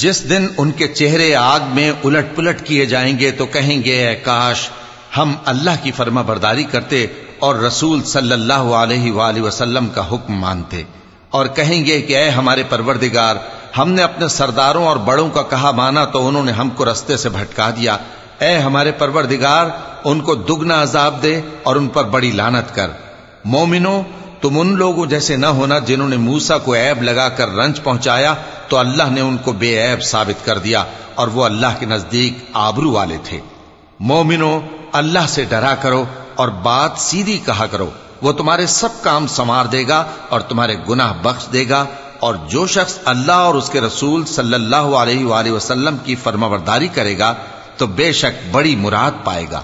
जिस दिन उनके चेहरे आग में उलट पुलट किए जाएंगे तो कहेंगे काश हम अल्लाह की फर्मा बरदारी करते और रसूल सल्लल्लाहु अलैहि वसल्लम का हुक्म मानते और कहेंगे कि अय हमारे परवरदिगार हमने अपने सरदारों और बड़ों का कहा माना तो उन्होंने हमको रस्ते से भटका दिया। ए, हमारे परवरदिगार, उनको दुगना अजाब दे और उन पर बड़ी लानत कर। मोमिनो, तुम उन लोगों जैसे न होना जिन्होंने मूसा को ऐब लगाकर रंज पहुँचाया तो अल्लाह ने उनको बेऐब साबित कर दिया और वो अल्लाह के नज़दीक आबरू वाले थे। मोमिनो, अल्लाह से डरा करो और बात सीधी कहा करो। वो तुम्हारे सब काम संवार देगा और तुम्हारे गुनाह बख्श देगा। और जो शख्स अल्लाह और उसके रसूल सल्लल्लाहु अलैहि वसल्लम की फर्मावरदारी करेगा तो बेशक बड़ी मुराद पाएगा।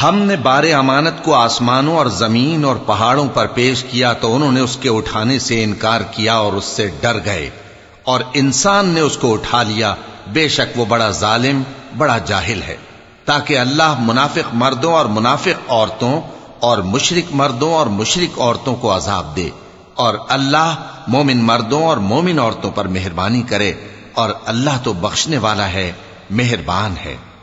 हमने बारे अमानत को आसमानों और जमीन और पहाड़ों पर पेश किया तो उन्होंने उसके उठाने से इनकार किया और उससे डर गए और इंसान ने उसको उठा लिया बेशक वो बड़ा जालिम बड़ा जाहिल है ताकि अल्लाह मुनाफिक मर्दों और मुनाफिक औरतों और मुशरिक मर्दों और मुशरिक औरतों को अजाब दे और अल्लाह मोमिन मर्दों और मोमिन औरतों पर मेहरबानी करे और अल्लाह तो बख्शने वाला है मेहरबान है।